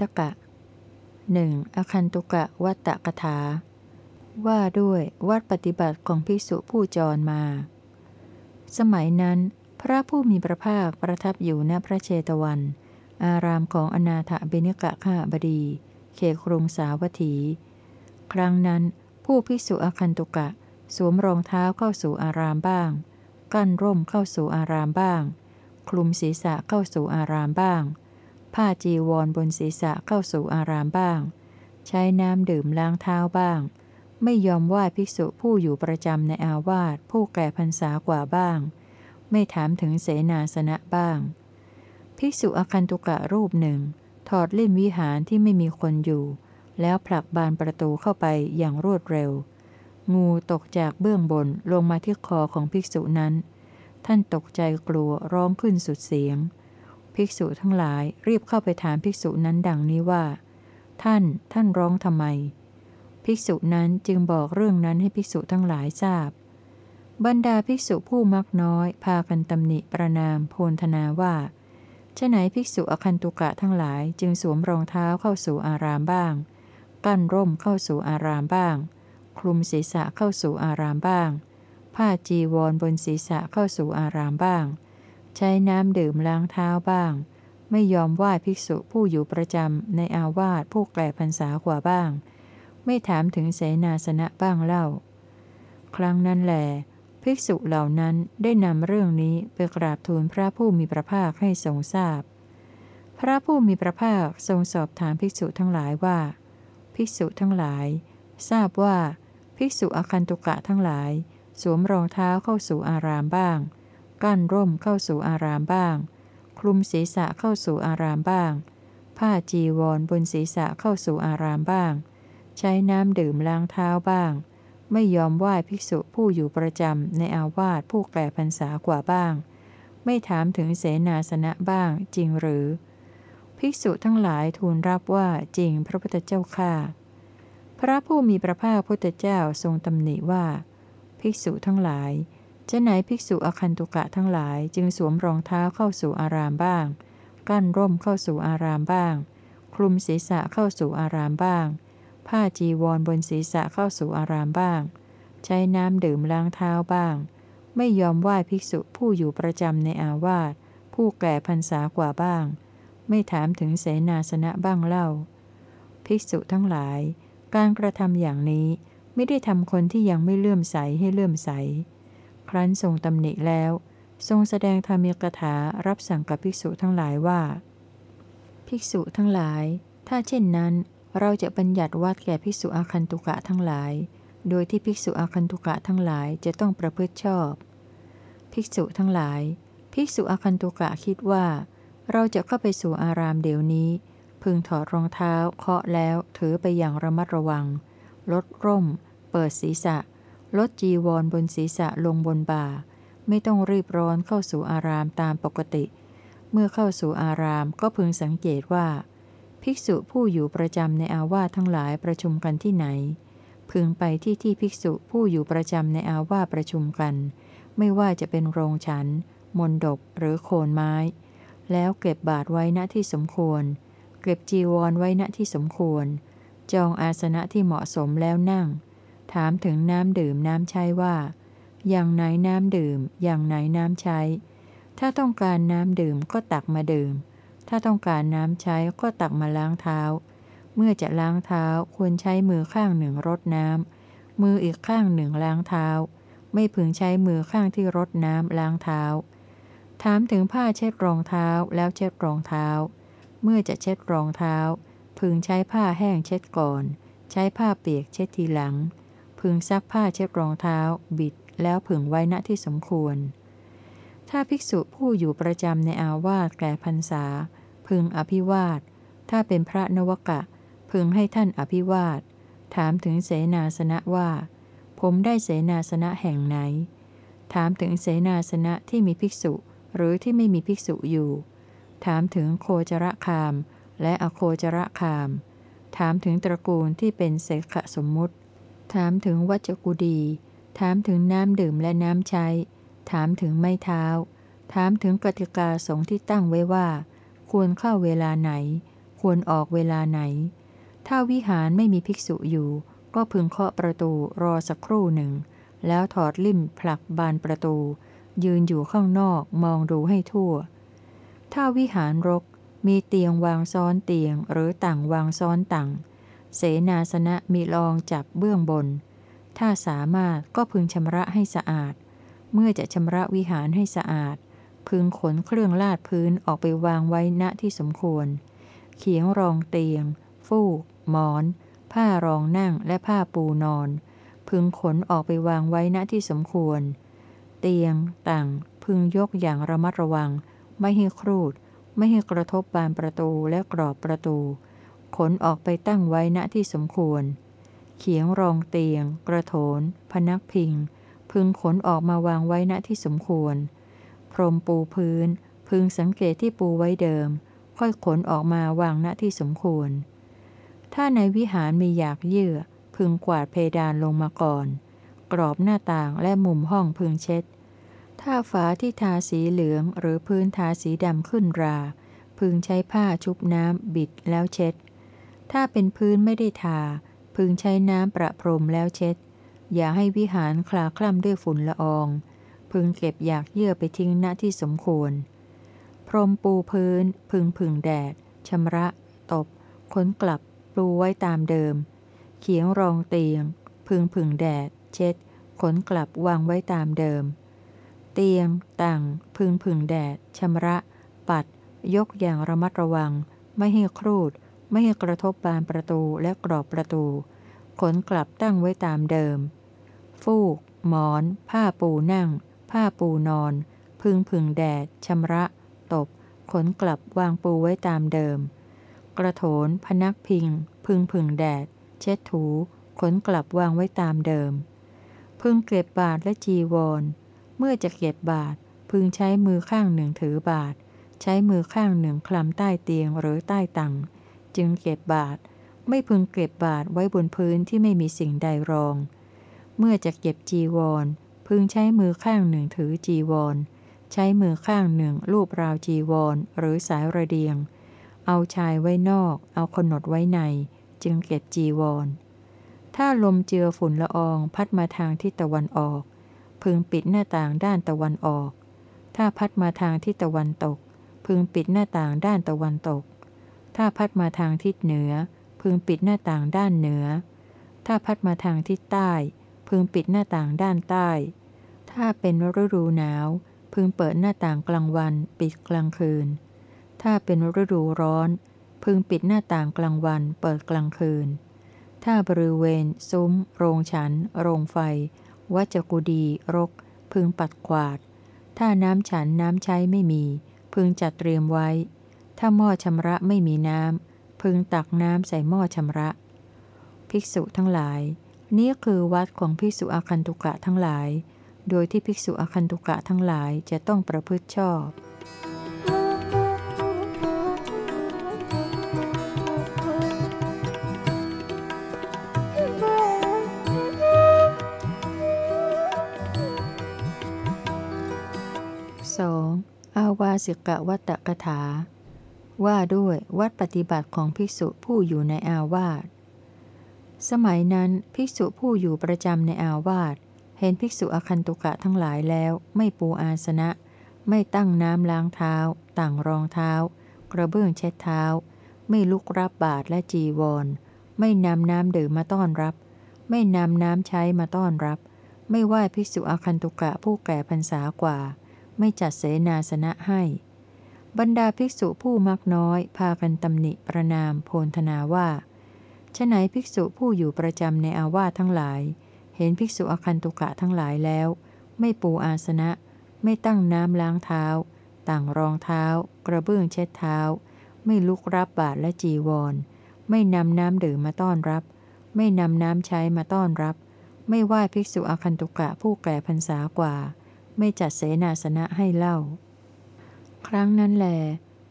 ทกะหนึ่งอคันตุกะวัตตะกถา ว่าด้วยวัดปฏิบัติของภิกษุผู้จรมา สมัยนั้น พระผู้มีพระภาคประทับอยู่ณพระเชตวัน อารามของอนาถบิณกะข้าบดี เขครุงสาวัตถี ครั้งนั้น ผู้ภิกษุอคันตุกะ สวมรองเท้าเข้าสู่อารามบ้าง กั้นร่มเข้าสู่อารามบ้าง คลุมศีรษะเข้าสู่อารามบ้าง ผ้าจีวรบนศีรษะเข้าสู่อารามบ้าง ใช้น้ำดื่มล้างเท้าบ้าง ไม่ยอมไหว้ภิกษุผู้อยู่ประจำในอาวาสผู้แก่พรรษากว่าบ้าง ไม่ถามถึงเสนาสนะบ้าง ภิกษุอคันตุกะรูปหนึ่ง ถอดเล่มวิหารที่ไม่มีคนอยู่ แล้วผลักบานประตูเข้าไปอย่างรวดเร็ว งูตกจากเบื้องบนลงมาที่คอของภิกษุนั้น ท่านตกใจกลัวร้องขึ้นสุดเสียง ภิกษุทั้งหลายรีบเข้าไปถามภิกษุนั้นดังนี้ว่า ท่าน ท่านร้องทำไม ภิกษุนั้นจึงบอกเรื่องนั้นให้ภิกษุทั้งหลายทราบ บรรดาภิกษุผู้มักน้อย พากันตำหนิประนามโพลธนาว่าชะไหนภิกษุอคันตุกะทั้งหลายจึงสวมรองเท้าเข้าสู่อารามบ้าง กั้นร่มเข้าสู่อารามบ้าง คลุมศีรษะเข้าสู่อารามบ้าง ผ้าจีวรบนศีรษะเข้าสู่อารามบ้าง ใช้น้ำดื่มล้างเท้าบ้าง ไม่ยอมไหว้ภิกษุผู้อยู่ประจำในอาวาสผู้แก่พรรษากว่าบ้าง ไม่ถามถึงเสนาสนะบ้างเล่า ครั้งนั้นแหลภิกษุเหล่านั้นได้นำเรื่องนี้ไปกราบทูลพระผู้มีพระภาคให้ทรงทราบพพระผู้มีพระภาคทรงสอบถามภิกษุทั้งหลายว่า ภิกษุทั้งหลาย ทราบว่าภิกษุอคันตุกะทั้งหลาย สวมรองเท้าเข้าสู่อารามบ้าง กั้นร่มเข้าสู่อารามบ้าง คลุมศีรษะเข้าสู่อารามบ้าง ผ้าจีวรบนศีรษะเข้าสู่อารามบ้าง ใช้น้ำดื่มล้างเท้าบ้าง ไม่ยอมไหว้ภิกษุผู้อยู่ประจำในอาวาสผู้แก่พรรษากว่าบ้าง ไม่ถามถึงเสนาสนะบ้างจริงหรือ ภิกษุทั้งหลายทูลรับว่าจริงพระพุทธเจ้าข้าพระผู้มีพระภาคพุทธเจ้าทรงตำหนิว่า ภิกษุทั้งหลาย จะไหนภิกษุอคันตุกะทั้งหลายจึงสวมรองเท้าเข้าสู่อารามบ้าง กั้นร่มเข้าสู่อารามบ้าง คลุมศีรษะเข้าสู่อารามบ้าง ผ้าจีวรบนศีรษะเข้าสู่อารามบ้าง ใช้น้ำดื่มล้างเท้าบ้าง ไม่ยอมไหว้ภิกษุผู้อยู่ประจำในอาวาสผู้แก่พรรษากว่าบ้าง ไม่ถามถึงเสนาสนะบ้างเล่า ภิกษุทั้งหลาย การกระทำอย่างนี้ไม่ได้ทำคนที่ยังไม่เลื่อมใสให้เลื่อมใส ครั้นทรงตำหนิแล้ว ทรงแสดงธรรมีกถารับสั่งกับภิกษุทั้งหลายว่า ภิกษุทั้งหลาย ถ้าเช่นนั้น เราจะบัญญัติวัดแก่ภิกษุอาคันตุกะทั้งหลาย โดยที่ภิกษุอาคันตุกะทั้งหลายจะต้องประพฤติชอบ ภิกษุทั้งหลาย ภิกษุอาคันตุกะคิดว่า เราจะเข้าไปสู่อารามเดี๋ยวนี้ พึงถอดรองเท้าเคาะแล้วถือไปอย่างระมัดระวัง ลดร่ม เปิดศีรษะ ลดจีวรบนศีรษะลงบนบ่า ไม่ต้องรีบร้อนเข้าสู่อารามตามปกติ เมื่อเข้าสู่อารามก็พึงสังเกตว่า ภิกษุผู้อยู่ประจำในอาวาสทั้งหลายประชุมกันที่ไหน พึงไปที่ที่ภิกษุผู้อยู่ประจำในอาวาสประชุมกัน ไม่ว่าจะเป็นโรงฉัน มนดบหรือโคนไม้ แล้วเก็บบาทไว้ณที่สมควร เก็บจีวรไว้ณที่สมควร จองอาสนะที่เหมาะสมแล้วนั่ง ถามถึงน้ำดื่มน้ำใช้ว่า อย่างไหนน้ำดื่ม อย่างไหนน้ำใช้ ถ้าต้องการน้ำดื่มก็ตักมาดื่ม ถ้าต้องการน้ำใช้ก็ตักมาล้างเท้า เมื่อจะล้างเท้าควรใช้มือข้างหนึ่งรดน้ำ มืออีกข้างหนึ่งล้างเท้า ไม่พึงใช้มือข้างที่รดน้ำล้างเท้า ถามถึงผ้าเช็ดรองเท้าแล้วเช็ดรองเท้า เมื่อจะเช็ดรองเท้า พึงใช้ผ้าแห้งเช็ดก่อน ใช้ผ้าเปียกเช็ดทีหลัง พึงซักผ้าเช็ดรองเท้า บิด แล้วพึงไว้ณที่สมควร ถ้าภิกษุผู้อยู่ประจำในอาวาสแก่พรรษา พึงอภิวาท ถ้าเป็นพระนวกะ พึงให้ท่านอภิวาท ถามถึงเสนาสนะว่า ผมได้เสนาสนะแห่งไหน ถามถึงเสนาสนะที่มีภิกษุหรือที่ไม่มีภิกษุอยู่ ถามถึงโคจรคาม และอโคจรคาม ถามถึงตระกูลที่เป็นเสขสมมุติ ถามถึงวัจกุดี ถามถึงน้ำดื่มและน้ำใช้ ถามถึงไม้เท้า ถามถึงกติกาสงที่ตั้งไว้ว่า ควรเข้าเวลาไหน ควรออกเวลาไหน ถ้าวิหารไม่มีภิกษุอยู่ ก็พึงเคาะประตูรอสักครู่หนึ่ง แล้วถอดลิ่มผลักบานประตู ยืนอยู่ข้างนอกมองดูให้ทั่ว ถ้าวิหารรกมีเตียงวางซ้อนเตียงหรือต่างวางซ้อนต่าง เสนาสนะมีรองจับเบื้องบน ถ้าสามารถก็พึงชำระให้สะอาด เมื่อจะชำระวิหารให้สะอาด พึงขนเครื่องลาดพื้นออกไปวางไว้ณที่สมควร เขียงรองเตียง ฟูก หมอน ผ้ารองนั่งและผ้าปูนอน พึงขนออกไปวางไว้ณที่สมควร เตียง ต่างพึงยกอย่างระมัดระวัง ไม่ให้ครูด ไม่ให้กระทบบานประตูและกรอบประตู ขนออกไปตั้งไว้ณที่สมควร เขียงรองเตียง กระโถน พนักพิง พึงขนออกมาวางไว้ณที่สมควร พรมปูพื้น พึงสังเกตที่ปูไว้เดิม ค่อยขนออกมาวางณที่สมควร ถ้าในวิหารมีอยากเยื่อ พึงกวาดเพดานลงมาก่อน กรอบหน้าต่างและมุมห้องพึงเช็ด ถ้าฝาที่ทาสีเหลืองหรือพื้นทาสีดำขึ้นรา พึงใช้ผ้าชุบน้ำบิดแล้วเช็ด ถ้าเป็นพื้นไม่ได้ทา พึงใช้น้ำประพรมแล้วเช็ด อย่าให้วิหารคลาคล่ำด้วยฝุ่นละออง พึงเก็บอยากเยื่อไปทิ้งณที่สมควร พรมปูพื้น พึงผึ่งแดดชำระ ตบขนกลับปูไว้ตามเดิม เขียงรองเตียง พึงผึ่งแดด เช็ดขนกลับวางไว้ตามเดิม เตียงตั้งพึงผึ่งแดดชำระ ปัด ยกอย่างระมัดระวัง ไม่ให้ครูด ไม่ให้กระทบบานประตูและกรอบประตู ขนกลับตั้งไว้ตามเดิม ฟูก หมอน ผ้าปูนั่ง ผ้าปูนอน พึงพึงแดดชำระ ตบ ขนกลับวางปูไว้ตามเดิม กระโถน พนักพิง พึงพึงแดด เช็ดถู ขนกลับวางไว้ตามเดิม พึงเก็บบาทและจีวร เมื่อจะเก็บบาท พึงใช้มือข้างหนึ่งถือบาท ใช้มือข้างหนึ่งคลำใต้เตียงหรือใต้ตัง จึงเก็บบาทไม่พึงเก็บบาทไว้บนพื้นที่ไม่มีสิ่งใดรอง เมื่อจะเก็บจีวร พึงใช้มือข้างหนึ่งถือจีวร ใช้มือข้างหนึ่งลูบราวจีวร หรือสายระเดียง เอาชายไว้นอก เอาขนดไว้ใน จึงเก็บจีวร ถ้าลมเจือฝุ่นละอองพัดมาทางทิศตะวันออก พึงปิดหน้าต่างด้านตะวันออก ถ้าพัดมาทางทิศตะวันตก พึงปิดหน้าต่างด้านตะวันตก ถ้าพัดมาทางทิศเหนือ พึงปิดหน้าต่างด้านเหนือ ถ้าพัดมาทางทิศใต้ พึงปิดหน้าต่างด้านใต้ ถ้าเป็นฤดูหนาว พึงเปิดหน้าต่างกลางวัน ปิดกลางคืน ถ้าเป็นฤดูร้อน พึงปิดหน้าต่างกลางวัน เปิดกลางคืน ถ้าบริเวณ ซุ้ม โรงฉัน โรงไฟ วัจกุดี รก พึงปัดกวาด ถ้าน้ำฉันน้ำใช้ไม่มี พึงจัดเตรียมไว้ ถ้าหม้อชำระไม่มีน้ำ พึงตักน้ำใส่หม้อชำระ ภิกษุทั้งหลาย นี้คือวัดของภิกษุอาคันตุกะทั้งหลาย โดยที่ภิกษุอาคันตุกะทั้งหลายจะต้องประพฤติชอบสองอาวาสิกะวัตตกถา ว่าด้วยวัดปฏิบัติของภิกษุผู้อยู่ในอาวาส สมัยนั้นภิกษุผู้อยู่ประจำในอาวาส เห็นภิกษุอคันตุกะทั้งหลายแล้ว ไม่ปูอาสนะ ไม่ตั้งน้ำล้างเท้า ต่างรองเท้า กระเบื้องเช็ดเท้า ไม่ลุกรับบาตรและจีวร ไม่นำน้ำดื่มมาต้อนรับ ไม่นำน้ำใช้มาต้อนรับ ไม่ไหว้ภิกษุอคันตุกะผู้แก่พรรษากว่า ไม่จัดเสนาสนะให้ บรรดาภิกษุผู้มักน้อย พากันตำหนิประนามโพนธนาว่าฉไหนภิกษุผู้อยู่ประจำในอาวาสทั้งหลาย เห็นภิกษุอคันตุกะทั้งหลายแล้ว ไม่ปูอาสนะ ไม่ตั้งน้ำล้างเท้า ต่างรองเท้า กระเบื้องเช็ดเท้า ไม่ลุกรับบาตรและจีวร ไม่นำน้ำดื่มมาต้อนรับ ไม่นำน้ำใช้มาต้อนรับ ไม่ไหว้ภิกษุอคันตุกะผู้แก่พรรษากว่า ไม่จัดเสนาสนะให้เล่า ครั้งนั้นแหล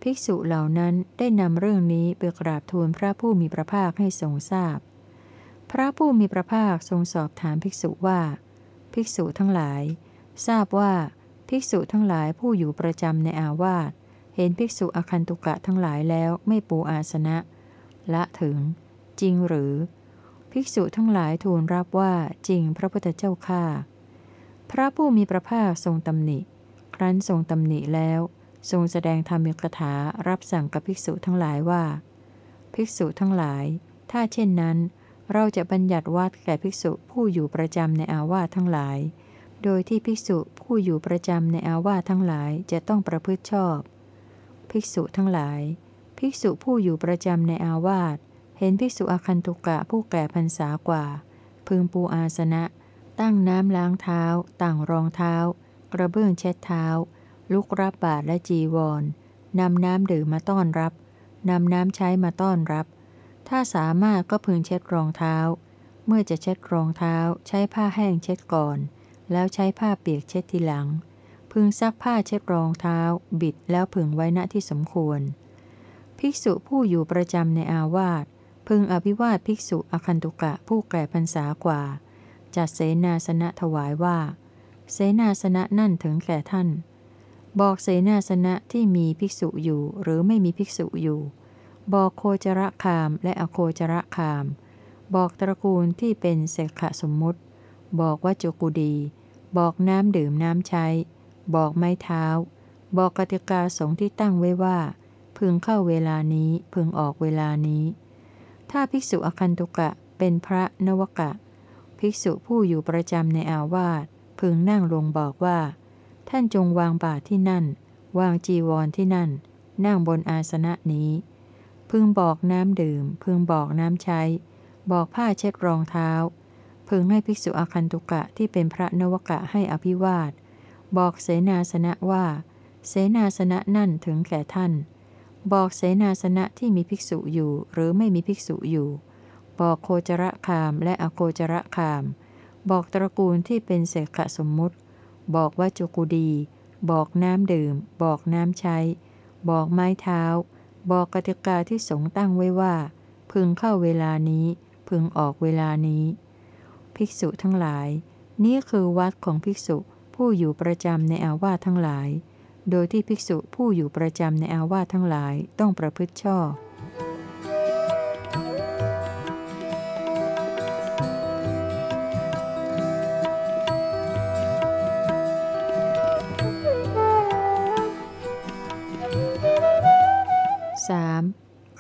ภิกษุเหล่านั้นได้นำเรื่องนี้ไปกราบทูลพระผู้มีพระภาคให้ทรงทราบพพระผู้มีพระภาคทรงสอบถามภิกษุว่า ภิกษุทั้งหลาย ทราบว่าภิกษุทั้งหลายผู้อยู่ประจำในอาวาสเห็นภิกษุอคันตุกะทั้งหลายแล้วไม่ปูอาสนะ ละถึง จริงหรือ ภิกษุทั้งหลายทูลรับว่าจริงพระพุทธเจ้าข้าพระผู้มีพระภาคทรงตำหนิ ครั้นทรงตำหนิแล้ว ทรงแสดงธรรมกถารับสั่งกับภิกษุทั้งหลายว่า ภิกษุทั้งหลาย ถ้าเช่นนั้น เราจะบัญญัติวัดแก่ภิกษุผู้อยู่ประจำในอาวาสทั้งหลาย โดยที่ภิกษุผู้อยู่ประจำในอาวาสทั้งหลายจะต้องประพฤติชอบ ภิกษุทั้งหลาย ภิกษุผู้อยู่ประจำในอาวาสเห็นภิกษุอาคันตุกะผู้แก่พรรษากว่า พึงปูอาสนะ ตั้งน้ำล้างเท้าตั้งรองเท้า กระเบื้องเช็ดเท้า ลุกรับบาตรและจีวรนำน้ำดื่มมาต้อนรับนำน้ำใช้มาต้อนรับ ถ้าสามารถก็พึงเช็ดรองเท้า เมื่อจะเช็ดรองเท้า ใช้ผ้าแห้งเช็ดก่อน แล้วใช้ผ้าเปียกเช็ดทีหลัง พึงซักผ้าเช็ดรองเท้า บิดแล้วพึงไว้ณที่สมควร ภิกษุผู้อยู่ประจำในอาวาสพึงอภิวาทภิกษุอคันตุกะผู้แก่พรรษากว่าจัดเสนาสนะถวายว่า เสนาสนะนั่นถึงแก่ท่าน บอกเสนาสนะที่มีภิกษุอยู่หรือไม่มีภิกษุอยู่ บอกโคจรคามและอโคจรคาม บอกตระกูลที่เป็นเสขะสมมุติ บอกว่าจุกุดี บอกน้ำดื่มน้ำใช้ บอกไม้เท้า บอกกติกาสงที่ตั้งไว้ว่า พึงเข้าเวลานี้พึงออกเวลานี้ ถ้าภิกษุอคันตุกะเป็นพระนวกะ ภิกษุผู้อยู่ประจำในอาวาสพึงนั่งลงบอกว่า ท่านจงวางบาตรที่นั่น วางจีวรที่นั่น นั่งบนอาสนะนี้ พึงบอกน้ำดื่ม พึงบอกน้ำใช้ บอกผ้าเช็ดรองเท้า พึงให้ภิกษุอาคันตุกะที่เป็นพระนวกะให้อภิวาท บอกเสนาสนะว่า เสนาสนะนั่นถึงแก่ท่าน บอกเสนาสนะที่มีภิกษุอยู่หรือไม่มีภิกษุอยู่ บอกโคจรคามและอโคจรคาม บอกตระกูลที่เป็นเสกสมมุติ บอกว่าจุกุดี บอกน้ำดื่ม บอกน้ำใช้ บอกไม้เท้า บอกกติกาที่สงตั้งไว้ว่า พึงเข้าเวลานี้ พึงออกเวลานี้ ภิกษุทั้งหลาย นี้คือวัดของภิกษุผู้อยู่ประจำในอาวาสทั้งหลาย โดยที่ภิกษุผู้อยู่ประจำในอาวาสทั้งหลายต้องประพฤติชอบ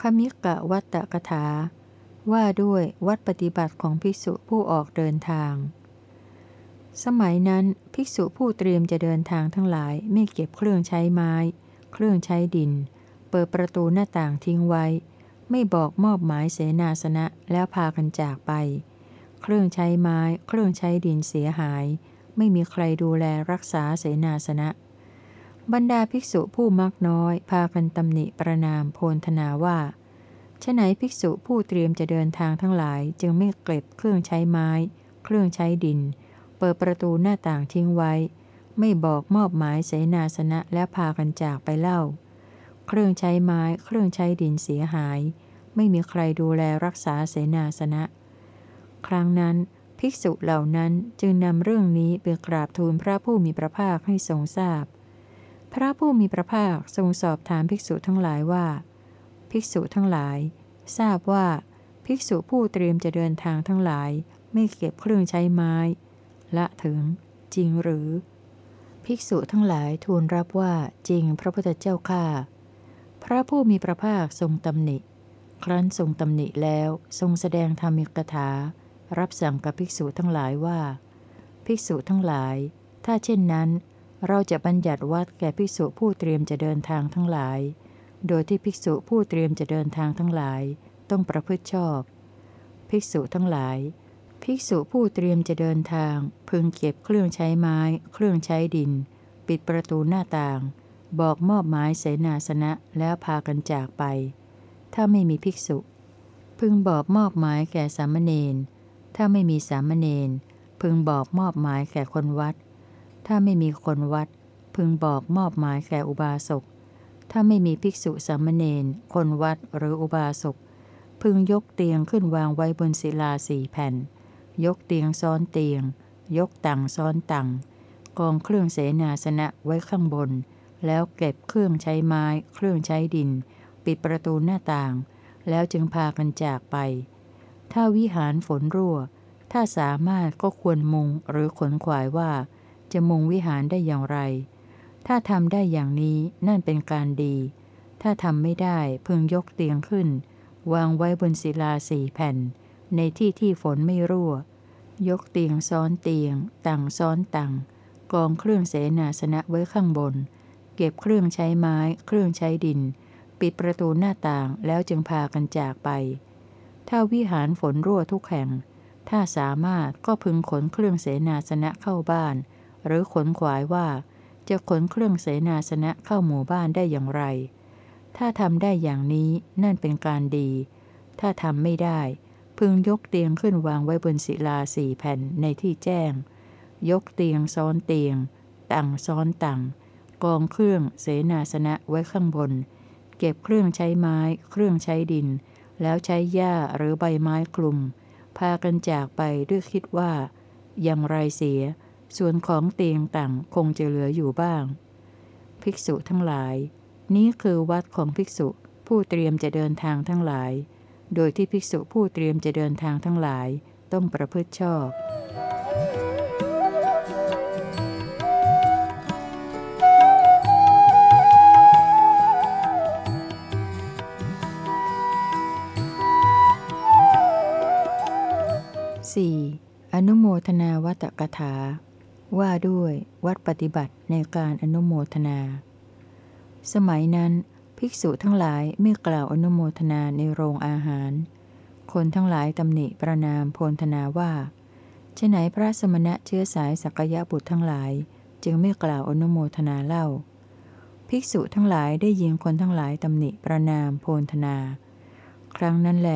ขมิกะวัตตกถา ว่าด้วยวัดปฏิบัติของภิกษุผู้ออกเดินทาง สมัยนั้นภิกษุผู้เตรียมจะเดินทางทั้งหลายไม่เก็บเครื่องใช้ไม้ เครื่องใช้ดิน เปิดประตูหน้าต่างทิ้งไว้ ไม่บอกมอบหมายเสนาสนะแล้วพากันจากไป เครื่องใช้ไม้ เครื่องใช้ดินเสียหาย ไม่มีใครดูแลรักษาเสนาสนะ บรรดาภิกษุผู้มักน้อย พากันตำหนิประนามโพนธนาว่าฉไหนภิกษุผู้เตรียมจะเดินทางทั้งหลาย จึงไม่เก็บเครื่องใช้ไม้ เครื่องใช้ดิน เปิดประตูหน้าต่างทิ้งไว้ ไม่บอกมอบหมายเสนาสนะและพากันจากไปเล่า เครื่องใช้ไม้เครื่องใช้ดินเสียหาย ไม่มีใครดูแลรักษาเสนาสนะ ครั้งนั้นภิกษุเหล่านั้นจึงนำเรื่องนี้ไปกราบทูลพระผู้มีพระภาคให้ทรงทราบพ พระผู้มีพระภาคทรงสอบถามภิกษุทั้งหลายว่า ภิกษุทั้งหลาย ทราบว่าภิกษุผู้เตรียมจะเดินทางทั้งหลาย ไม่เก็บเครื่องใช้ไม้ ละถึง จริงหรือ ภิกษุทั้งหลายทูลรับว่าจริงพระพุทธเจ้าข้าพระผู้มีพระภาคทรงตำหนิ ครั้นทรงตำหนิแล้วทรงแสดงธรรมิกถา รับสั่งกับภิกษุทั้งหลายว่า ภิกษุทั้งหลาย ถ้าเช่นนั้น เราจะบัญญัติวัดแก่ภิกษุผู้เตรียมจะเดินทางทั้งหลาย โดยที่ภิกษุผู้เตรียมจะเดินทางทั้งหลาย ต้องประพฤติชอบ ภิกษุทั้งหลาย ภิกษุผู้เตรียมจะเดินทาง พึงเก็บเครื่องใช้ไม้ เครื่องใช้ดิน ปิดประตูหน้าต่าง บอกมอบหมายเสนาสนะแล้วพากันจากไป ถ้าไม่มีภิกษุ พึงบอกมอบหมายแก่สามเณรถ้าไม่มีสามเณรพึงบอกมอบหมายแก่คนวัด ถ้าไม่มีคนวัด พึงบอกมอบหมายแก่อุบาสก ถ้าไม่มีภิกษุสามเณรคนวัดหรืออุบาสก พึงยกเตียงขึ้นวางไว้บนศิลาสี่แผ่น ยกเตียงซ้อนเตียง ยกตังซ้อนตังกองเครื่องเสนาสนะไว้ข้างบน แล้วเก็บเครื่องใช้ไม้ เครื่องใช้ดิน ปิดประตูหน้าต่าง แล้วจึงพากันจากไป ถ้าวิหารฝนรั่ว ถ้าสามารถก็ควรมุงหรือขนขวายว่า จะมุงวิหารได้อย่างไร ถ้าทำได้อย่างนี้นั่นเป็นการดี ถ้าทำไม่ได้พึงยกเตียงขึ้น วางไว้บนศิลาสี่แผ่น ในที่ที่ฝนไม่รั่ว ยกเตียงซ้อนเตียง ต่างซ้อนต่างกองเครื่องเสนาสนะไว้ข้างบน เก็บเครื่องใช้ไม้ เครื่องใช้ดิน ปิดประตูหน้าต่างแล้วจึงพากันจากไป ถ้าวิหารฝนรั่วทุกแห่ง ถ้าสามารถก็พึงขนเครื่องเสนาสนะเข้าบ้าน หรือขนขวายว่า จะขนเครื่องเสนาสนะเข้าหมู่บ้านได้อย่างไร ถ้าทำได้อย่างนี้นั่นเป็นการดี ถ้าทำไม่ได้ พึงยกเตียงขึ้นวางไว้บนศิลาสี่แผ่นในที่แจ้ง ยกเตียงซ้อนเตียง ต่างซ้อนต่างกองเครื่องเสนาสนะไว้ข้างบน เก็บเครื่องใช้ไม้ เครื่องใช้ดิน แล้วใช้หญ้าหรือใบไม้คลุม พากันจากไปด้วยคิดว่า อย่างไรเสีย ส่วนของเตียงต่างคงจะเหลืออยู่บ้าง ภิกษุทั้งหลาย นี้คือวัดของภิกษุผู้เตรียมจะเดินทางทั้งหลาย โดยที่ภิกษุผู้เตรียมจะเดินทางทั้งหลายต้องประพฤติชอบ 4. อนุโมทนาวัตกถา ว่าด้วยวัดปฏิบัติในการอนุโมทนา สมัยนั้น ภิกษุทั้งหลายไม่กล่าวอนุโมทนาในโรงอาหาร คนทั้งหลายตำหนิประนามโพลธนาว่าฉไหนพระสมณะเชื้อสายสักยะบุตรทั้งหลาย จึงไม่กล่าวอนุโมทนาเล่า ภิกษุทั้งหลายได้ยินคนทั้งหลายตำหนิประนามโพลธนา ครั้งนั้นแหล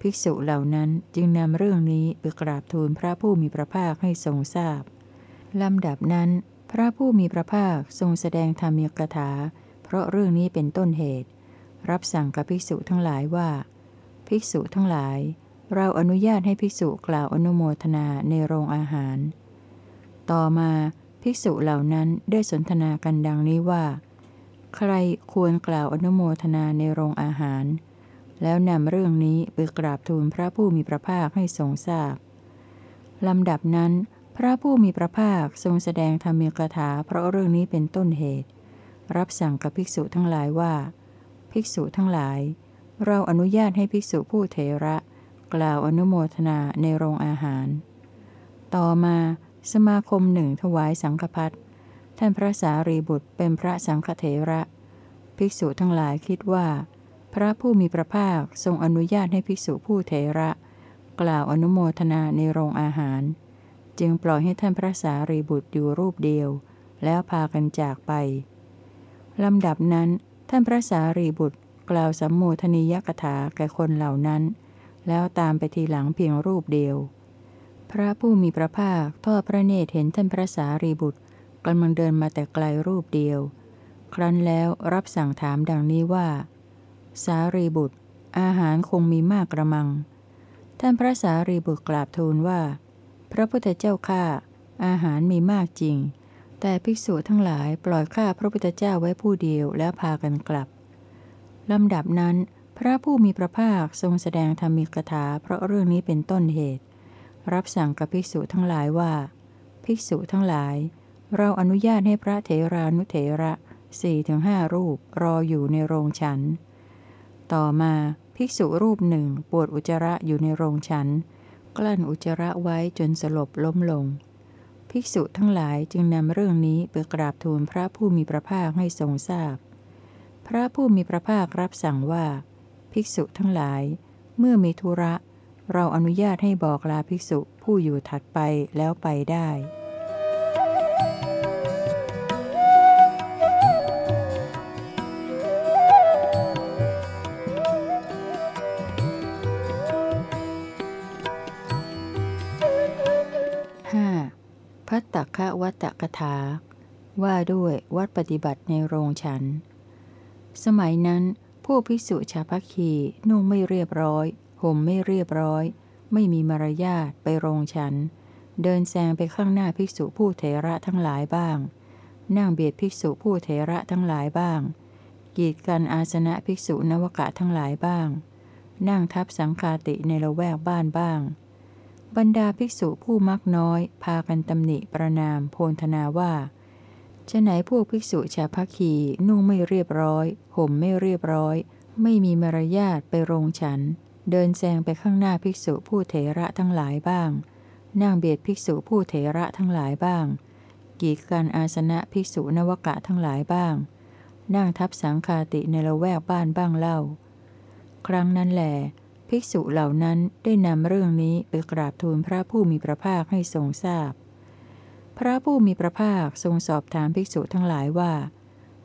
ภิกษุเหล่านั้นจึงนำเรื่องนี้ไปกราบทูลพระผู้มีพระภาคให้ทรงทราบ ลำดับนั้น พระผู้มีพระภาคทรงแสดงธรรมีกถา เพราะเรื่องนี้เป็นต้นเหตุ รับสั่งกับภิกษุทั้งหลายว่า ภิกษุทั้งหลาย เราอนุญาตให้ภิกษุกล่าวอนุโมทนาในโรงอาหาร ต่อมาภิกษุเหล่านั้นได้สนทนากันดังนี้ว่า ใครควรกล่าวอนุโมทนาในโรงอาหาร แล้วนำเรื่องนี้ไปกราบทูลพระผู้มีพระภาคให้ทรงทราบลำดับนั้น พระผู้มีพระภาคทรงแสดงธรรมีกถาเพราะเรื่องนี้เป็นต้นเหตุ รับสั่งกับภิกษุทั้งหลายว่า ภิกษุทั้งหลาย เราอนุญาตให้ภิกษุผู้เทระ กล่าวอนุโมทนาในโรงอาหาร ต่อมาสมาคมหนึ่งถวายสังฆพัดท่านพระสารีบุตรเป็นพระสังฆเถระ ภิกษุทั้งหลายคิดว่า พระผู้มีพระภาคทรงอนุญาตให้ภิกษุผู้เทระ กล่าวอนุโมทนาในโรงอาหาร จึงปล่อยให้ท่านพระสารีบุตรอยู่รูปเดียว แล้วพากันจากไปลำดับนั้น ท่านพระสารีบุตรกล่าวสัมโมทนียกถาแก่คนเหล่านั้น แล้วตามไปทีหลังเพียงรูปเดียว พระผู้มีพระภาคทอดพระเนตรเห็นท่านพระสารีบุตรกำลังเดินมาแต่ไกลรูปเดียว ครั้นแล้วรับสั่งถามดังนี้ว่า สารีบุตร อาหารคงมีมากกระมัง ท่านพระสารีบุตรกราบทูลว่า พระพุทธเจ้าข้าอาหารมีมากจริง แต่ภิกษุทั้งหลายปล่อยข้าพระพุทธเจ้าไว้ผู้เดียวแล้วพากันกลับลำดับนั้น พระผู้มีพระภาคทรงแสดงธรรมิกถาเพราะเรื่องนี้เป็นต้นเหตุ รับสั่งกับภิกษุทั้งหลายว่า ภิกษุทั้งหลาย เราอนุญาตให้พระเถรานุเถระสี่ถึงห้ารูปรออยู่ในโรงฉัน ต่อมาภิกษุรูปหนึ่งปวดอุจจาระอยู่ในโรงฉัน กลั้นอุจจาระไว้จนสลบล้มลง ภิกษุทั้งหลายจึงนำเรื่องนี้ไปกราบทูลพระผู้มีพระภาคให้ทรงทราบพพระผู้มีพระภาครับสั่งว่า ภิกษุทั้งหลาย เมื่อมีธุระ เราอนุญาตให้บอกลาภิกษุผู้อยู่ถัดไปแล้วไปได้ พัตตคะวัตกถา ว่าด้วยวัดปฏิบัติในโรงฉัน สมัยนั้น ผู้ภิกษุชาพักคีนุ่งไม่เรียบร้อย ห่มไม่เรียบร้อย ไม่มีมารยาทไปโรงฉัน เดินแซงไปข้างหน้าภิกษุผู้เถระทั้งหลายบ้าง นั่งเบียดภิกษุผู้เถระทั้งหลายบ้าง กีดกันอาสนะภิกษุนวกะทั้งหลายบ้าง นั่งทับสังคาติในละแวกบ้านบ้าง บรรดาภิกษุผู้มักน้อย พากันตำหนิประนามโพนธนาว่าจะไหนพวกภิกษุชาพัคีนุ่งไม่เรียบร้อย ห่มไม่เรียบร้อย ไม่มีมารยาทไปโรงฉัน เดินแซงไปข้างหน้าภิกษุผู้เถระทั้งหลายบ้าง นั่งเบียดภิกษุผู้เถระทั้งหลายบ้าง กีดกันอาสนะภิกษุนวกะทั้งหลายบ้าง นั่งทับสังคาติในละแวกบ้านบ้างเล่า ครั้งนั้นแหล ภิกษุเหล่านั้นได้นำเรื่องนี้ไปกราบทูลพระผู้มีพระภาคให้ทรงทราบพพระผู้มีพระภาคทรงสอบถามภิกษุทั้งหลายว่า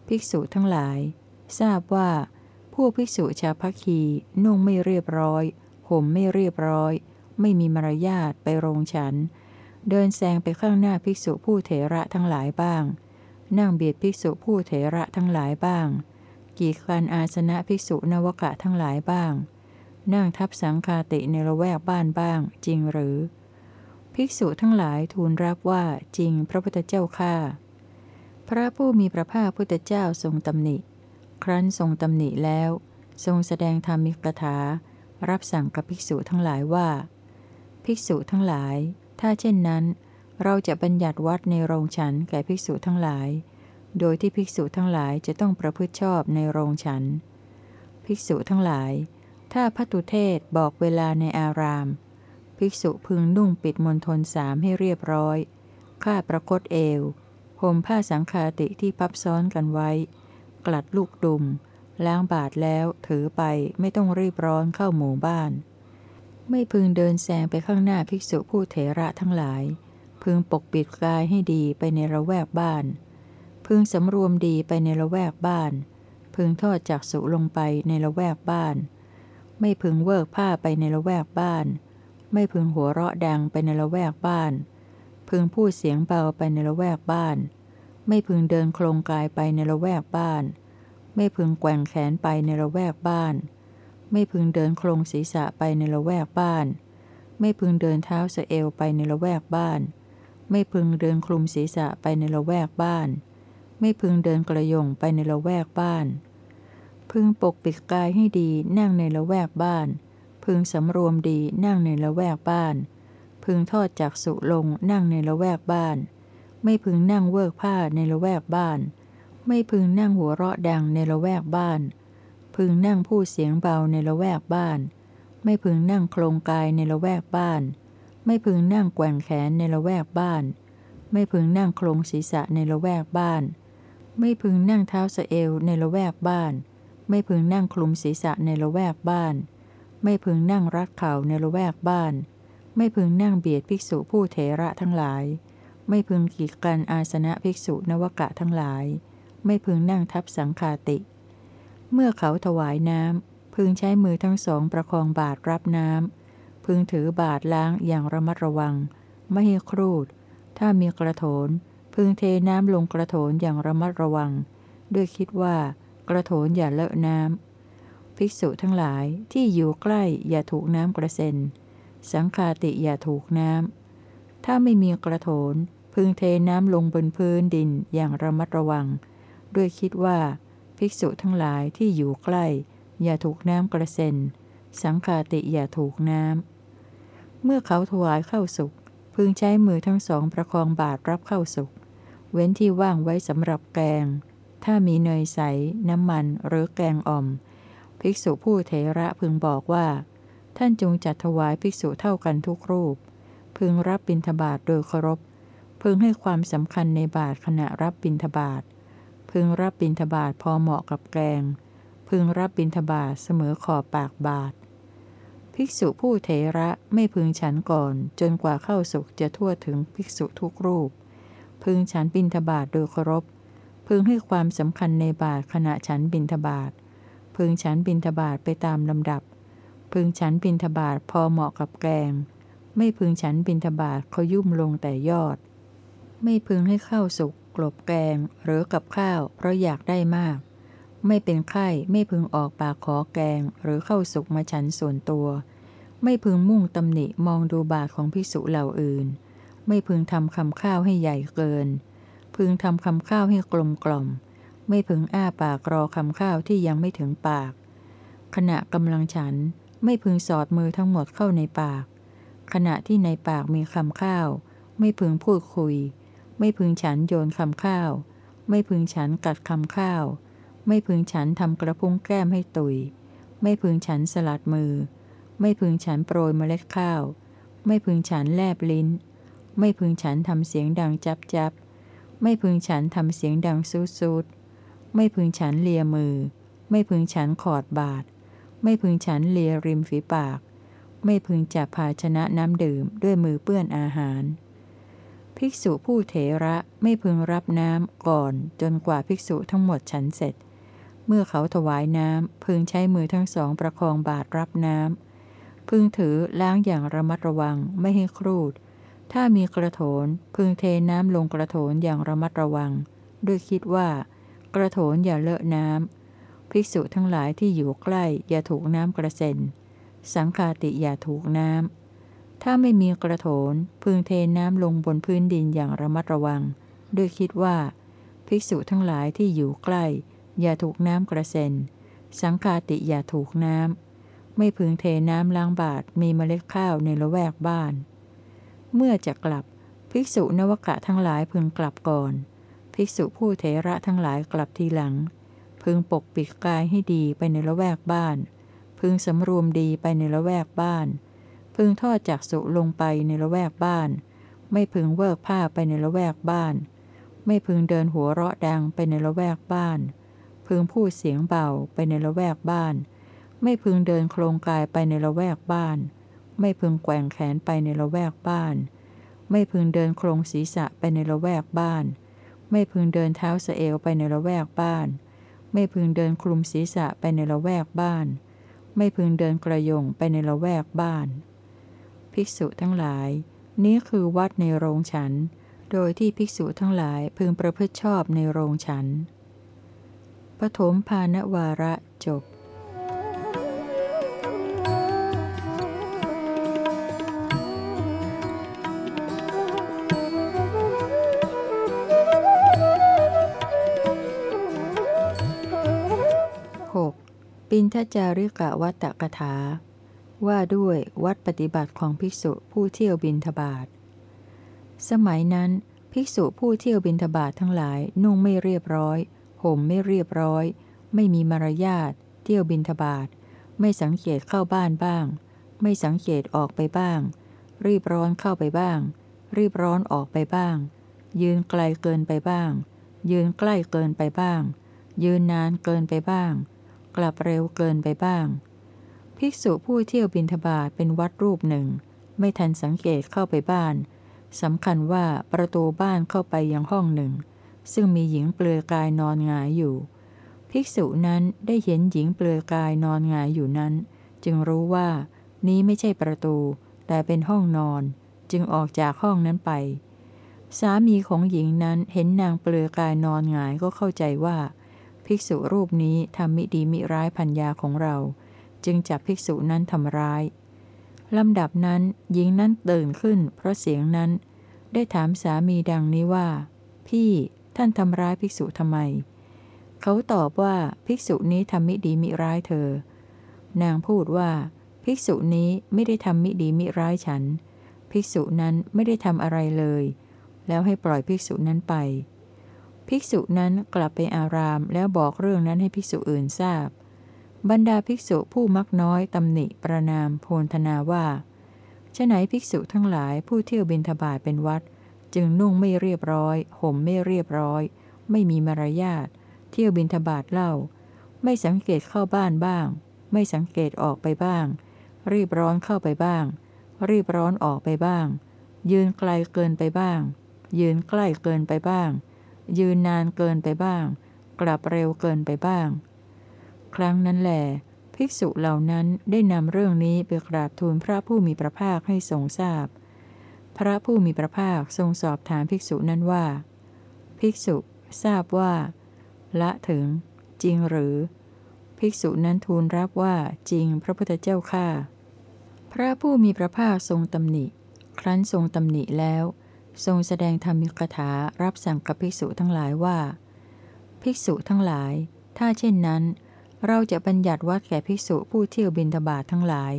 ภิกษุทั้งหลาย ทราบว่าผู้ภิกษุชาวพัคีนุ่งไม่เรียบร้อย ห่มไม่เรียบร้อย ไม่มีมารยาทไปโรงฉัน เดินแซงไปข้างหน้าภิกษุผู้เถระทั้งหลายบ้าง นั่งเบียดภิกษุผู้เถระทั้งหลายบ้าง กีดกันอาสนะภิกษุนวกะทั้งหลายบ้าง นั่งทับสังคาติในละแวกบ้านบ้าง จริงหรือ ภิกษุทั้งหลายทูลรับว่าจริงพระพุทธเจ้าข้าพระผู้มีพระภาคพุทธเจ้าทรงตำหนิ ครั้นทรงตำหนิแล้ว ทรงแสดงธรรมิกถา รับสั่งกับภิกษุทั้งหลายว่า ภิกษุทั้งหลาย ถ้าเช่นนั้น เราจะบัญญัติวัดในโรงฉันแก่ภิกษุทั้งหลาย โดยที่ภิกษุทั้งหลายจะต้องประพฤติชอบในโรงฉัน ภิกษุทั้งหลาย ถ้าพระตุเทศบอกเวลาในอาราม ภิกษุพึงนุ่งปิดมณฑลสามให้เรียบร้อยข้าประคตเอวห่มผ้าสังคาติที่พับซ้อนกันไว้ กลัดลูกดุม ล้างบาทแล้วถือไปไม่ต้องรีบร้อนเข้าหมู่บ้าน ไม่พึงเดินแซงไปข้างหน้าภิกษุผู้เถระทั้งหลาย พึงปกปิดกายให้ดีไปในระแวกบ้าน พึงสำรวมดีไปในระแวกบ้าน พึงทอดจากสุลงไปในระแวกบ้าน ไม่พึงเวิกผ้าไปในระแวกบ้าน ไม่พึงหัวเราะดังไปในระแวกบ้าน พึงพูดเสียงเบาไปในระแวกบ้าน ไม่พึงเดินโครงกายไปในละแวกบ้าน ไม่พึงแกว่งแขนไปในละแวกบ้าน ไม่พึงเดินโครงศีรษะไปในละแวกบ้าน ไม่พึงเดินเท้าสะเอวไปในละแวกบ้าน ไม่พึงเดินคลุมศีรษะไปในละแวกบ้าน ไม่พึงเดินกระยงไปในละแวกบ้าน พึงปกปิดกายให้ดีนั่งในละแวกบ้าน พึงสำรวมดีนั่งในละแวกบ้าน พึงทอดจากสุลงนั่งในละแวกบ้าน ไม่พึงนั่งเวิกผ้าในละแวกบ้าน ไม่พึงนั่งหัวเราะดังในละแวกบ้าน พึงนั่งพูดเสียงเบาในละแวกบ้าน ไม่พึงนั่งโครงกายในละแวกบ้าน ไม่พึงนั่งแกว่งแขนในละแวกบ้าน ไม่พึงนั่งโครงศีรษะในละแวกบ้าน ไม่พึงนั่งเท้าสะเอวในละแวกบ้าน ไม่พึงนั่งคลุมศีรษะในละแวกบ้าน ไม่พึงนั่งรัดเข่าในละแวกบ้าน ไม่พึงนั่งเบียดภิกษุผู้เถระทั้งหลาย ไม่พึงกีดกันอาสนะภิกษุนวกะทั้งหลาย ไม่พึงนั่งทับสังคาติ เมื่อเขาถวายน้ำพึงใช้มือทั้งสองประคองบาตรรับน้ำพึงถือบาตรล้างอย่างระมัดระวัง ไม่ให้ครูด ถ้ามีกระโถนพึงเทน้ำลงกระโถนอย่างระมัดระวัง ด้วยคิดว่า กระโถนอย่าเลอะน้ำ ภิกษุทั้งหลายที่อยู่ใกล้อย่าถูกน้ำกระเซ็น สังคาติอย่าถูกน้ำ ถ้าไม่มีกระโถนพึงเทน้ำลงบนพื้นดินอย่างระมัดระวัง ด้วยคิดว่า ภิกษุทั้งหลายที่อยู่ใกล้ อย่าถูกน้ำกระเซ็น สังคาติอย่าถูกน้ำ เมื่อเขาถวายเข้าสุกพึงใช้มือทั้งสองประคองบาตรรับเข้าสุก เว้นที่ว่างไว้สำหรับแกง ถ้ามีเนยใส น้ำมันหรือแกงอ่อม ภิกษุผู้เทระพึงบอกว่า ท่านจงจัดถวายภิกษุเท่ากันทุกรูป พึงรับบิณฑบาตโดยเคารพ พึงให้ความสำคัญในบาทขณะรับบิณฑบาต พึงรับบิณฑบาตพอเหมาะกับแกง พึงรับบิณฑบาตเสมอขอบปากบาทภิกษุผู้เถระไม่พึงฉันก่อนจนกว่าเข้าสุขจะทั่วถึงภิกษุทุกรูป พึงฉันบิณฑบาตโดยเคารพ พึงให้ความสำคัญในบาทขณะฉันบิณฑบาตพึงฉันบิณฑบาตไปตามลำดับ พึงฉันบิณฑบาตพอเหมาะกับแกง ไม่พึงฉันบิณฑบาตเขายุ่มลงแต่ยอด ไม่พึงให้ข้าวสุกกลบแกงหรือกับข้าว เพราะอยากได้มาก ไม่เป็นไข้ไม่พึงออกปากขอแกง หรือข้าวสุกมาฉันส่วนตัว ไม่พึงมุ่งตำหนิมองดูบาทของพิสุเหล่าอื่น ไม่พึงทำคำข้าวให้ใหญ่เกิน พึงทำคำข้าวให้กลมกล่อม ไม่พึงอ้าปากรอคำข้าวที่ยังไม่ถึงปาก ขณะกำลังฉันไม่พึงสอดมือทั้งหมดเข้าในปาก ขณะที่ในปากมีคำข้าว ไม่พึงพูดคุย ไม่พึงฉันโยนคำข้าว ไม่พึงฉันกัดคำข้าว ไม่พึงฉันทำกระพุ้งแก้มให้ตุย ไม่พึงฉันสลัดมือ ไม่พึงฉันโปรยเมล็ดข้าว ไม่พึงฉันแลบลิ้น ไม่พึงฉันทำเสียงดังจับจับ ไม่พึงฉันทำเสียงดังซูดซูดไม่พึงฉันเลียมือ ไม่พึงฉันขอดบาทไม่พึงฉันเลียริมฝีปาก ไม่พึงจับภาชนะน้ำดื่มด้วยมือเปื้อนอาหาร ภิกษุผู้เถระไม่พึงรับน้ำก่อนจนกว่าภิกษุทั้งหมดฉันเสร็จ เมื่อเขาถวายน้ำพึงใช้มือทั้งสองประคองบาตรรับน้ำพึงถือล้างอย่างระมัดระวังไม่ให้ครูด ถ้ามีกระโถนพึงเทน้ำลงกระโถนอย่างระมัดระวัง ด้วยคิดว่า กระโถนอย่าเลอะน้ำภิกษุทั้งหลายที่อยู่ใกล้อย่าถูกน้ำกระเซ็น สังคาติอย่าถูกน้ำ ถ้าไม่มีกระโถนพึงเทน้ำลงบนพื้นดินอย่างระมัดระวัง ด้วยคิดว่า ภิกษุทั้งหลายที่อยู่ใกล้ อย่าถูกน้ำกระเซ็น สังคาติอย่าถูกน้ำ ไม่พึงเทน้ำล้างบาทมีเมล็ดข้าวในละแวกบ้าน เมื่อจะกลับ ภิกษุนวกะทั้งหลายพึงกลับก่อน ภิกษุผู้เทระทั้งหลายกลับทีหลัง พึงปกปิดกายให้ดีไปในละแวกบ้าน พึงสำรวมดีไปในละแวกบ้าน พึงทอดจากสุลงไปในละแวกบ้าน ไม่พึงเวิกผ้าไปในละแวกบ้าน ไม่พึงเดินหัวเราะดังไปในละแวกบ้าน พึงพูดเสียงเบาไปในละแวกบ้าน ไม่พึงเดินโครงกายไปในละแวกบ้าน ไม่พึงแกว่งแขนไปในละแวกบ้าน ไม่พึงเดินโครงศีรษะไปในละแวกบ้าน ไม่พึงเดินเท้าสะเอวไปในละแวกบ้าน ไม่พึงเดินคลุมศีรษะไปในละแวกบ้าน ไม่พึงเดินกระยงไปในละแวกบ้าน ภิกษุทั้งหลาย นี้คือวัดในโรงฉัน โดยที่ภิกษุทั้งหลายพึงประพฤติชอบในโรงฉันปฐมภานวาระจบ นทจาริกะวัตตกถา ว่าด้วยวัดปฏิบัติของภิกษุผู้เที่ยวบินทบาท สมัยนั้น ภิกษุผู้เที่ยวบินทบาททั้งหลาย นุ่งไม่เรียบร้อย ห่มไม่เรียบร้อย ไม่มีมารยาท เที่ยวบินทบาท ไม่สังเกตเข้าบ้านบ้าง ไม่สังเกตออกไปบ้าง รีบร้อนเข้าไปบ้าง รีบร้อนออกไปบ้าง ยืนไกลเกินไปบ้าง ยืนใกล้เกินไปบ้าง ยืนนานเกินไปบ้าง กลับเร็วเกินไปบ้าง ภิกษุผู้เที่ยวบินทบาทเป็นวัดรูปหนึ่ง ไม่ทันสังเกตเข้าไปบ้านสำคัญว่าประตูบ้านเข้าไปยังห้องหนึ่ง ซึ่งมีหญิงเปลือยกายนอนหงายอยู่ ภิกษุนั้นได้เห็นหญิงเปลือยกายนอนหงายอยู่นั้น จึงรู้ว่านี้ไม่ใช่ประตู แต่เป็นห้องนอน จึงออกจากห้องนั้นไป สามีของหญิงนั้นเห็นนางเปลือยกายนอนหงายก็เข้าใจว่า ภิกษุรูปนี้ทำมิดีมิร้ายพัญญาของเรา จึงจับภิกษุนั้นทำร้ายลำดับนั้นหญิงนั้นตื่นขึ้น เพราะเสียงนั้น ได้ถามสามีดังนี้ว่า พี่ท่านทำร้ายภิกษุทำไม เขาตอบว่าภิกษุนี้ทำมิดีมิร้ายเธอ นางพูดว่า ภิกษุนี้ไม่ได้ทำมิดีมิร้ายฉัน ภิกษุนั้นไม่ได้ทำอะไรเลย แล้วให้ปล่อยภิกษุนั้นไป ภิกษุนั้นกลับไปอารามแล้วบอกเรื่องนั้นให้ภิกษุอื่นทราบ บรรดาภิกษุผู้มักน้อยตำหนิประนามโพลธนาว่าฉไหนภิกษุทั้งหลายผู้เที่ยวบินทบาทเป็นวัด จึงนุ่งไม่เรียบร้อย ห่มไม่เรียบร้อย ไม่มีมารยาทเที่ยวบินทบาทเล่า ไม่สังเกตเข้าบ้านบ้าง ไม่สังเกตออกไปบ้าง รีบร้อนเข้าไปบ้าง รีบร้อนออกไปบ้าง ยืนไกลเกินไปบ้าง ยืนใกล้เกินไปบ้าง ยืนนานเกินไปบ้าง กลับเร็วเกินไปบ้าง ครั้งนั้นแหลภิกษุเหล่านั้นได้นำเรื่องนี้ไปกราบทูลพระผู้มีพระภาคให้ทรงทราบพพระผู้มีพระภาคทรงสอบถามภิกษุนั้นว่า ภิกษุทราบว่า ละถึง จริงหรือ ภิกษุนั้นทูลรับว่าจริงพระพุทธเจ้าข้าพระผู้มีพระภาคทรงตำหนิ ครั้นทรงตำหนิแล้ว ทรงแสดงธรรมิกถารับสั่งกับภิกษุทั้งหลายว่า ภิกษุทั้งหลาย ถ้าเช่นนั้น เราจะบัญญัติวัดแก่ภิกษุผู้เที่ยวบินทบาททั้งหลาย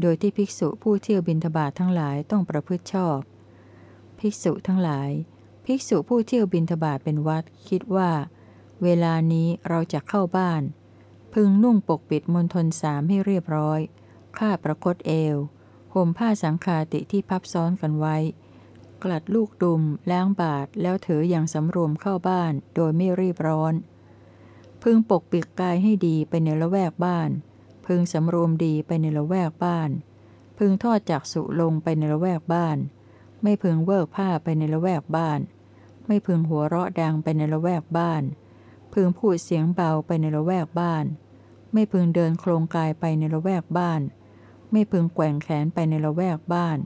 โดยที่ภิกษุผู้เที่ยวบินทบาททั้งหลายต้องประพฤติชอบ ภิกษุทั้งหลาย ภิกษุผู้เที่ยวบินทบาทเป็นวัดคิดว่า เวลานี้เราจะเข้าบ้าน พึงนุ่งปกปิดมณฑลสามให้เรียบร้อย ข้าประคตเอวห่มผ้าสังคาติที่พับซ้อนกันไว้ กลัดลูกดุม ล้างบาทแล้วถืออย่างสำรวมเข้าบ้านโดยไม่รีบร้อน พึงปกปิดกายให้ดีไปในละแวกบ้าน พึงสำรวมดีไปในละแวกบ้าน พึงทอดจากสุลงไปในละแวกบ้าน ไม่พึงเวิกผ้าไปในละแวกบ้าน ไม่พึงหัวเราะดังไปในละแวกบ้าน พึงพูดเสียงเบาไปในละแวกบ้าน ไม่พึงเดินโครงกายไปในละแวกบ้าน ไม่พึงแกว่งแขนไปในละแวกบ้าน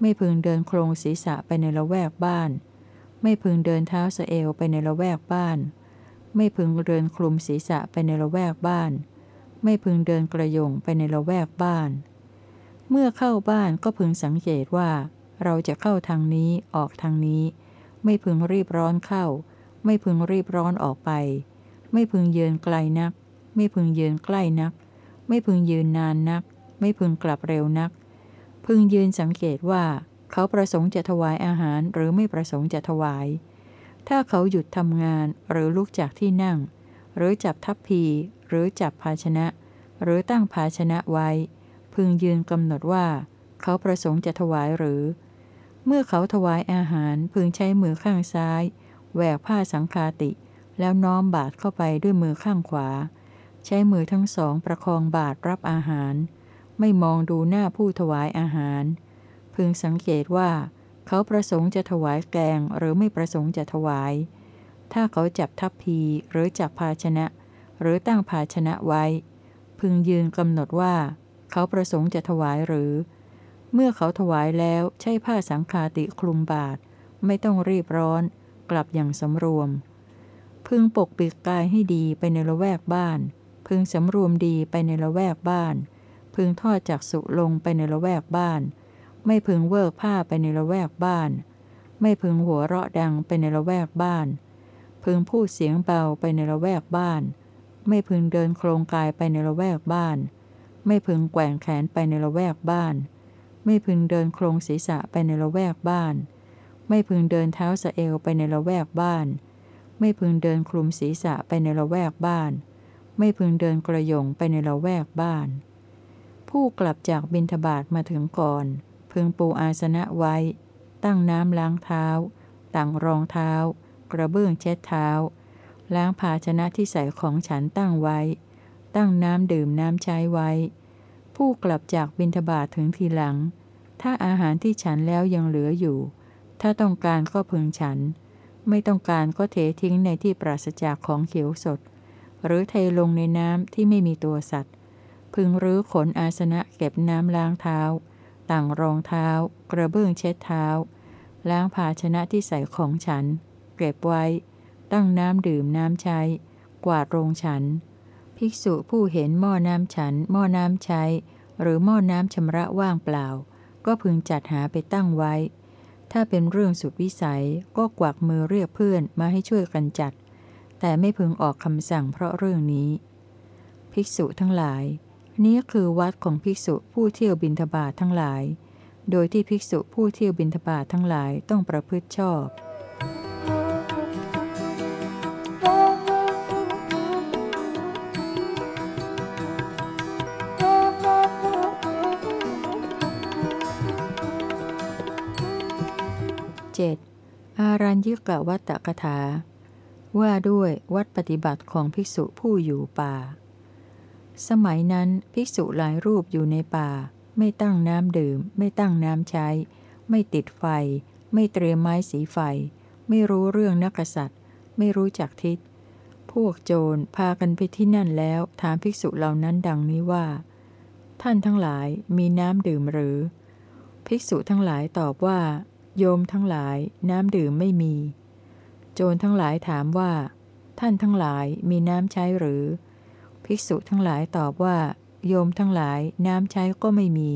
ไม่พึงเดินโครงศีรษะไปในละแวกบ้าน ไม่พึงเดินเท้าสเอวไปในละแวกบ้าน ไม่พึงเดินคลุมศีรษะไปในละแวกบ้าน ไม่พึงเดินกระยงไปในละแวกบ้าน เมื่อเข้าบ้านก็พึงสังเกตว่า เราจะเข้าทางนี้ออกทางนี้ ไม่พึงรีบร้อนเข้า ไม่พึงรีบร้อนออกไป ไม่พึงยืนไกลนัก ไม่พึงยืนใกล้นัก ไม่พึงยืนนานนัก ไม่พึงกลับเร็วนัก พึงยืนสังเกตว่า เขาประสงค์จะถวายอาหารหรือไม่ประสงค์จะถวาย ถ้าเขาหยุดทำงานหรือลุกจากที่นั่ง หรือจับทัพพี หรือจับภาชนะ หรือตั้งภาชนะไว้ พึงยืนกำหนดว่า เขาประสงค์จะถวายหรือ เมื่อเขาถวายอาหารพึงใช้มือข้างซ้ายแหวกผ้าสังคาติ แล้วน้อมบาทเข้าไปด้วยมือข้างขวา ใช้มือทั้งสองประคองบาทรับอาหาร ไม่มองดูหน้าผู้ถวายอาหาร พึงสังเกตว่า เขาประสงค์จะถวายแกงหรือไม่ประสงค์จะถวาย ถ้าเขาจับทัพพีหรือจับภาชนะ หรือตั้งภาชนะไว้ พึงยืนกำหนดว่า เขาประสงค์จะถวายหรือ เมื่อเขาถวายแล้วใช้ผ้าสังคาติคลุมบาท ไม่ต้องรีบร้อน กลับอย่างสำรวม พึงปกปิดกายให้ดีไปในละแวกบ้าน พึงสำรวมดีไปในละแวกบ้าน พึงทอดจากสุลงไปในละแวกบ้าน ไม่พึงเวิกผ้าไปในละแวกบ้าน ไม่พึงหัวเราะดังไปในละแวกบ้าน พึงพูดเสียงเบาไปในละแวกบ้าน ไม่พึงเดินโครงกายไปในละแวกบ้าน ไม่พึงแกว่งแขนไปในละแวกบ้าน ไม่พึงเดินโครงศีรษะไปในละแวกบ้าน ไม่พึงเดินเท้าสะเอวไปในละแวกบ้าน ไม่พึงเดินคลุมศีรษะไปในละแวกบ้าน ไม่พึงเดินกระยงไปในละแวกบ้าน ผู้กลับจากบินทบาทมาถึงก่อน พึงปูอาสนะไว้ ตั้งน้ำล้างเท้าตั้งรองเท้า กระเบื้องเช็ดเท้า ล้างภาชนะที่ใส่ของฉันตั้งไว้ ตั้งน้ำดื่มน้ำใช้ไว้ ผู้กลับจากบินทบาทถึงทีหลัง ถ้าอาหารที่ฉันแล้วยังเหลืออยู่ ถ้าต้องการก็พึงฉัน ไม่ต้องการก็เททิ้งในที่ปราศจากของเขียวสด หรือเทลงในน้ำที่ไม่มีตัวสัตว์ พึงรื้อขนอาสนะเก็บน้ำล้างเท้า ต่างรองเท้า กระเบื้องเช็ดเท้า ล้างภาชนะที่ใส่ของฉัน เก็บไว้ ตั้งน้ำดื่มน้ำใช้ กวาดโรงฉัน ภิกษุผู้เห็นหม้อน้ำฉัน หม้อน้ำใช้ หรือหม้อน้ำชำระว่างเปล่า ก็พึงจัดหาไปตั้งไว้ ถ้าเป็นเรื่องสุดวิสัยก็กวักมือเรียกเพื่อนมาให้ช่วยกันจัด แต่ไม่พึงออกคำสั่งเพราะเรื่องนี้ ภิกษุทั้งหลาย นี้คือวัดของภิกษุผู้เที่ยวบินทบาททั้งหลาย โดยที่ภิกษุผู้เที่ยวบินทบาททั้งหลายต้องประพฤติชอบ 7. อารัญญิกะวัตตกถา ว่าด้วยวัดปฏิบัติของภิกษุผู้อยู่ป่า สมัยนั้นภิกษุหลายรูปอยู่ในป่า ไม่ตั้งน้ำดื่ม ไม่ตั้งน้ำใช้ ไม่ติดไฟ ไม่เตรียมไม้สีไฟ ไม่รู้เรื่องนักษัตริย์ ไม่รู้จักทิศ พวกโจรพากันไปที่นั่นแล้วถามภิกษุเหล่านั้นดังนี้ว่า ท่านทั้งหลายมีน้ำดื่มหรือ ภิกษุทั้งหลายตอบว่า โยมทั้งหลายน้ำดื่มไม่มี โจรทั้งหลายถามว่า ท่านทั้งหลายมีน้ำใช้หรือ ภิกษุทั้งหลายตอบว่า โยมทั้งหลายน้ำใช้ก็ไม่มี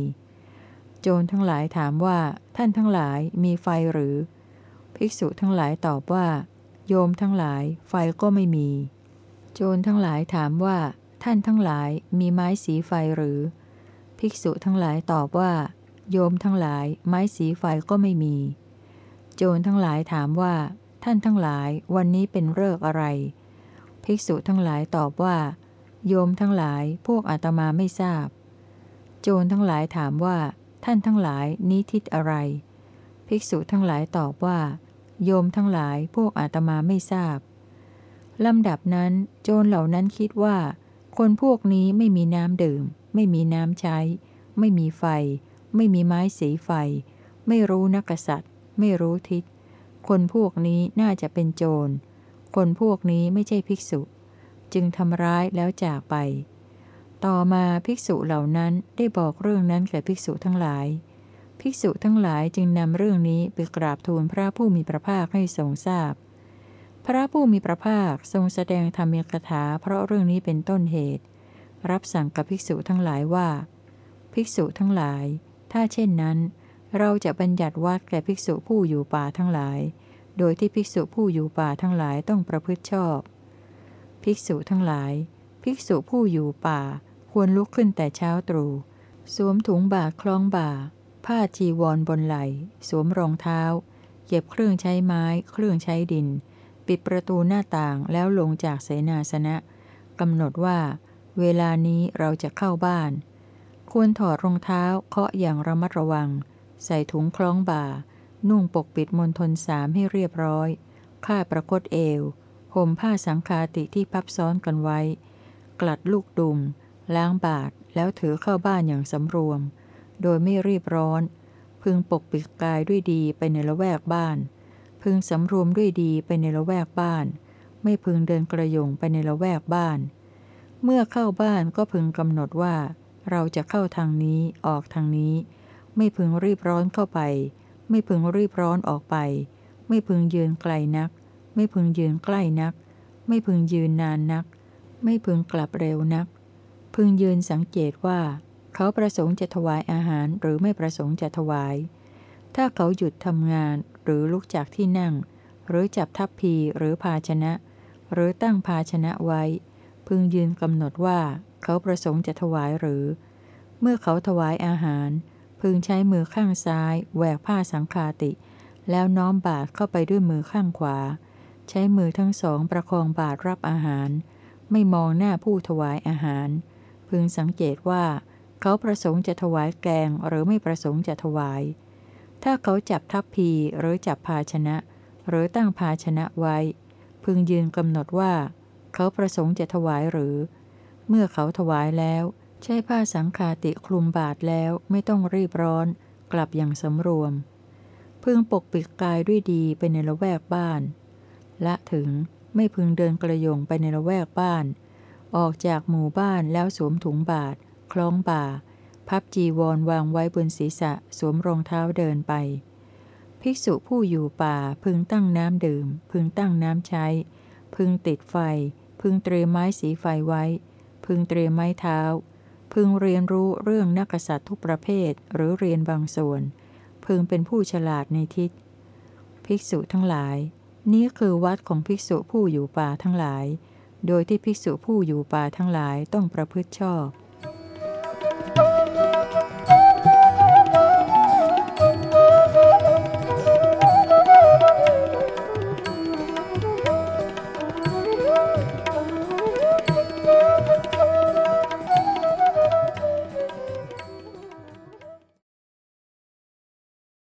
โจรทั้งหลายถามว่า ท่านทั้งหลายมีไฟหรือ ภิกษุทั้งหลายตอบว่า โยมทั้งหลายไฟก็ไม่มี โจรทั้งหลายถามว่า ท่านทั้งหลายมีไม้สีไฟหรือ ภิกษุทั้งหลายตอบว่า โยมทั้งหลายไม้สีไฟก็ไม่มี โจรทั้งหลายถามว่า ท่านทั้งหลายวันนี้เป็นเลิกอะไร ภิกษุทั้งหลายตอบว่า โยมทั้งหลายพวกอาตมาไม่ทราบ โจรทั้งหลายถามว่า ท่านทั้งหลายนี้ทิศอะไร ภิกษุทั้งหลายตอบว่า โยมทั้งหลายพวกอาตมาไม่ทราบลำดับนั้น โจรเหล่านั้นคิดว่า คนพวกนี้ไม่มีน้ำดื่ม ไม่มีน้ำใช้ ไม่มีไฟ ไม่มีไม้สีไฟ ไม่รู้นักษัตริย์ ไม่รู้ทิศ คนพวกนี้น่าจะเป็นโจร คนพวกนี้ไม่ใช่ภิกษุ จึงทำร้ายแล้วจากไป ต่อมาภิกษุเหล่านั้นได้บอกเรื่องนั้นแก่ภิกษุทั้งหลาย ภิกษุทั้งหลายจึงนำเรื่องนี้ไปกราบทูลพระผู้มีพระภาคให้ทรงทราบพพระผู้มีพระภาคทรงแสดงธรรมีกถาเพราะเรื่องนี้เป็นต้นเหตุ รับสั่งกับภิกษุทั้งหลายว่า ภิกษุทั้งหลาย ถ้าเช่นนั้น เราจะบัญญัติวัดแก่ภิกษุผู้อยู่ป่าทั้งหลาย โดยที่ภิกษุผู้อยู่ป่าทั้งหลายต้องประพฤติชอบ ภิกษุทั้งหลาย ภิกษุผู้อยู่ป่า ควรลุกขึ้นแต่เช้าตรู่สวมถุงบาคล้องบ่า ผ้าจีวรบนไหล สวมรองเท้า เก็บเครื่องใช้ไม้ เครื่องใช้ดิน ปิดประตูหน้าต่างแล้วลงจากเสนาสนะกำหนดว่า เวลานี้เราจะเข้าบ้าน ควรถอดรองเท้าเคาะอย่างระมัดระวัง ใส่ถุงคล้องบ่า นุ่งปกปิดมนทนสามให้เรียบร้อย ค่าประคตเอว ห่มผ้าสังคาติที่พับซ้อนกันไว้ กลัดลูกดุม ล้างบาทแล้วถือเข้าบ้านอย่างสำรวม โดยไม่รีบร้อน พึงปกปิดกายด้วยดีไปในละแวกบ้าน พึงสำรวมด้วยดีไปในละแวกบ้าน ไม่พึงเดินกระยงไปในละแวกบ้าน เมื่อเข้าบ้านก็พึงกำหนดว่า เราจะเข้าทางนี้ออกทางนี้ ไม่พึงรีบร้อนเข้าไป ไม่พึงรีบร้อนออกไป ไม่พึงยืนไกลนัก ไม่พึงยืนใกล้นัก ไม่พึงยืนนานนัก ไม่พึงกลับเร็วนัก พึงยืนสังเกตว่า เขาประสงค์จะถวายอาหารหรือไม่ประสงค์จะถวาย ถ้าเขาหยุดทำงานหรือลุกจากที่นั่ง หรือจับทัพพีหรือภาชนะ หรือตั้งภาชนะไว้ พึงยืนกำหนดว่าเขาประสงค์จะถวายหรือ เมื่อเขาถวายอาหาร พึงใช้มือข้างซ้ายแหวกผ้าสังคาติ แล้วน้อมบาตรเข้าไปด้วยมือข้างขวา ใช้มือทั้งสองประคองบาตรรับอาหาร ไม่มองหน้าผู้ถวายอาหาร พึงสังเกตว่า เขาประสงค์จะถวายแกงหรือไม่ประสงค์จะถวาย ถ้าเขาจับทัพพีหรือจับภาชนะ หรือตั้งภาชนะไว้ พึงยืนกำหนดว่า เขาประสงค์จะถวายหรือ เมื่อเขาถวายแล้ว ใช้ผ้าสังคาติคลุมบาทแล้วไม่ต้องรีบร้อน กลับอย่างสำรวม พึงปกปิดกายด้วยดีไปในละแวกบ้าน ละถึงไม่พึงเดินกระยงไปในละแวกบ้าน ออกจากหมู่บ้านแล้วสวมถุงบาท คล้องบ่า พับจีวรวางไว้บนศีรษะสวมรองเท้าเดินไป ภิกษุผู้อยู่ป่าพึงตั้งน้ำดื่ม พึงตั้งน้ำใช้ พึงติดไฟ พึงเตรียมไม้สีไฟไว้ พึงเตรียมไม้เท้า พึงเรียนรู้เรื่องนักษัตริย์ทุกประเภทหรือเรียนบางส่วน พึงเป็นผู้ฉลาดในทิศ ภิกษุทั้งหลาย นี้คือวัดของภิกษุผู้อยู่ป่าทั้งหลาย โดยที่ภิกษุผู้อยู่ป่าทั้งหลายต้องประพฤติชอบ